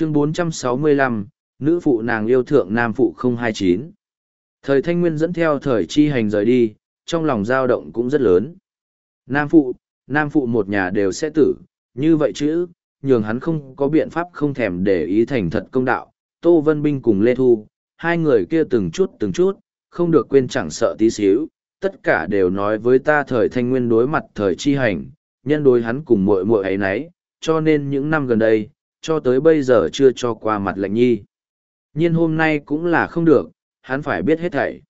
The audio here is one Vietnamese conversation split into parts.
chương 465, nữ phụ nàng yêu thượng nam phụ 029. Thời thanh nguyên dẫn theo thời chi hành rời đi, trong lòng dao động cũng rất lớn. Nam phụ, nam phụ một nhà đều sẽ tử, như vậy chứ, nhường hắn không có biện pháp không thèm để ý thành thật công đạo. Tô Vân Binh cùng Lê Thu, hai người kia từng chút từng chút, không được quên chẳng sợ tí xíu, tất cả đều nói với ta thời thanh nguyên đối mặt thời chi hành, nhân đối hắn cùng muội muội ấy nấy, cho nên những năm gần đây, cho tới bây giờ chưa cho qua mặt lệnh nhi. nhiên hôm nay cũng là không được, hắn phải biết hết thảy.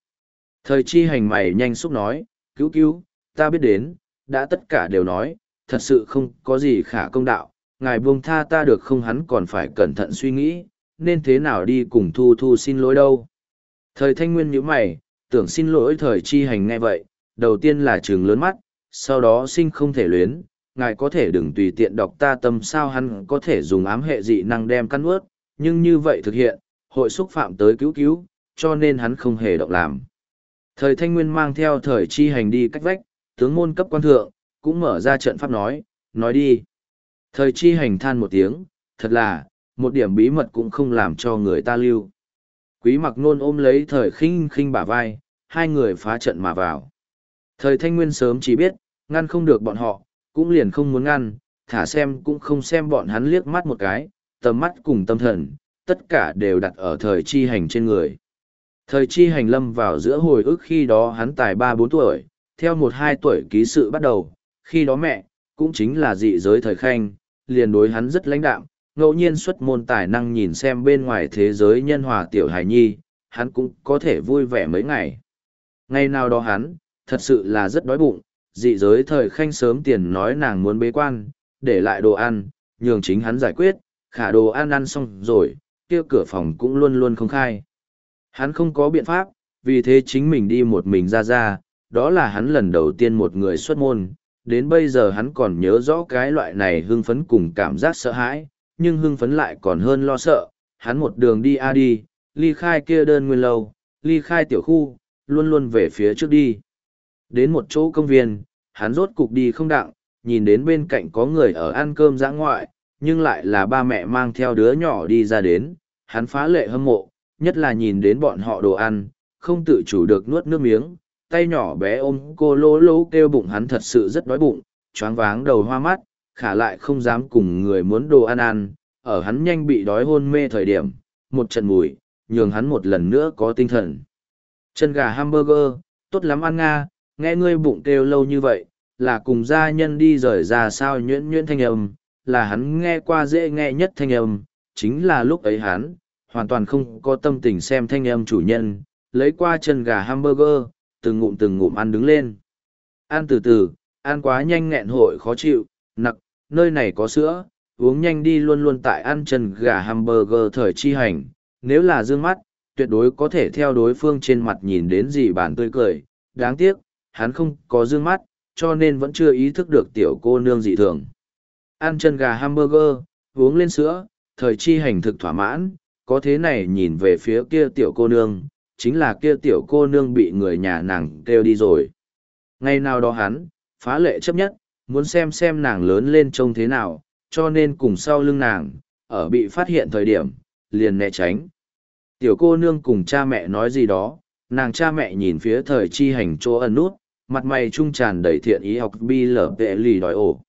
Thời chi hành mày nhanh xúc nói, cứu cứu, ta biết đến, đã tất cả đều nói, thật sự không có gì khả công đạo, ngài buông tha ta được không hắn còn phải cẩn thận suy nghĩ, nên thế nào đi cùng thu thu xin lỗi đâu. Thời thanh nguyên nhíu mày, tưởng xin lỗi thời chi hành nghe vậy, đầu tiên là trường lớn mắt, sau đó sinh không thể luyến, ngài có thể đừng tùy tiện đọc ta tâm sao hắn có thể dùng ám hệ dị năng đem căn ướt, nhưng như vậy thực hiện, hội xúc phạm tới cứu cứu, cho nên hắn không hề động làm. Thời thanh nguyên mang theo thời chi hành đi cách vách, tướng môn cấp quan thượng, cũng mở ra trận pháp nói, nói đi. Thời chi hành than một tiếng, thật là, một điểm bí mật cũng không làm cho người ta lưu. Quý mặc nôn ôm lấy thời khinh khinh bả vai, hai người phá trận mà vào. Thời thanh nguyên sớm chỉ biết, ngăn không được bọn họ, cũng liền không muốn ngăn, thả xem cũng không xem bọn hắn liếc mắt một cái, tầm mắt cùng tâm thần, tất cả đều đặt ở thời chi hành trên người. Thời chi hành lâm vào giữa hồi ức khi đó hắn tài ba bốn tuổi, theo một hai tuổi ký sự bắt đầu, khi đó mẹ, cũng chính là dị giới thời khanh, liền đối hắn rất lãnh đạm, ngẫu nhiên xuất môn tài năng nhìn xem bên ngoài thế giới nhân hòa tiểu hài nhi, hắn cũng có thể vui vẻ mấy ngày. Ngày nào đó hắn, thật sự là rất đói bụng, dị giới thời khanh sớm tiền nói nàng muốn bế quan, để lại đồ ăn, nhường chính hắn giải quyết, khả đồ ăn ăn xong rồi, kia cửa phòng cũng luôn luôn không khai. Hắn không có biện pháp, vì thế chính mình đi một mình ra ra, đó là hắn lần đầu tiên một người xuất môn, đến bây giờ hắn còn nhớ rõ cái loại này hưng phấn cùng cảm giác sợ hãi, nhưng hưng phấn lại còn hơn lo sợ, hắn một đường đi a đi, ly khai kia đơn nguyên lâu, ly khai tiểu khu, luôn luôn về phía trước đi. Đến một chỗ công viên, hắn rốt cục đi không đặng, nhìn đến bên cạnh có người ở ăn cơm giã ngoại, nhưng lại là ba mẹ mang theo đứa nhỏ đi ra đến, hắn phá lệ hâm mộ, nhất là nhìn đến bọn họ đồ ăn, không tự chủ được nuốt nước miếng, tay nhỏ bé ôm cô lố lố kêu bụng hắn thật sự rất đói bụng, choáng váng đầu hoa mắt, khả lại không dám cùng người muốn đồ ăn ăn, ở hắn nhanh bị đói hôn mê thời điểm, một trận mùi, nhường hắn một lần nữa có tinh thần. Chân gà hamburger, tốt lắm ăn nga, nghe ngươi bụng kêu lâu như vậy, là cùng gia nhân đi rời ra sao nhuyễn nhuyễn thanh âm, là hắn nghe qua dễ nghe nhất thanh âm, chính là lúc ấy hắn, hoàn toàn không có tâm tình xem thanh âm chủ nhân, lấy qua chân gà hamburger, từng ngụm từng ngụm ăn đứng lên. Ăn từ từ, ăn quá nhanh nghẹn hội khó chịu, nặc, nơi này có sữa, uống nhanh đi luôn luôn tại ăn chân gà hamburger thời chi hành, nếu là dương mắt, tuyệt đối có thể theo đối phương trên mặt nhìn đến gì bản tươi cười, đáng tiếc, hắn không có dương mắt, cho nên vẫn chưa ý thức được tiểu cô nương dị thường. Ăn chân gà hamburger, uống lên sữa, thời chi hành thực thỏa mãn, có thế này nhìn về phía kia tiểu cô nương, chính là kia tiểu cô nương bị người nhà nàng kêu đi rồi. Ngày nào đó hắn, phá lệ chấp nhất, muốn xem xem nàng lớn lên trông thế nào, cho nên cùng sau lưng nàng, ở bị phát hiện thời điểm, liền né tránh. Tiểu cô nương cùng cha mẹ nói gì đó, nàng cha mẹ nhìn phía thời chi hành chỗ ẩn nút, mặt mày trung tràn đầy thiện ý học bi lở vệ lì đòi ổ.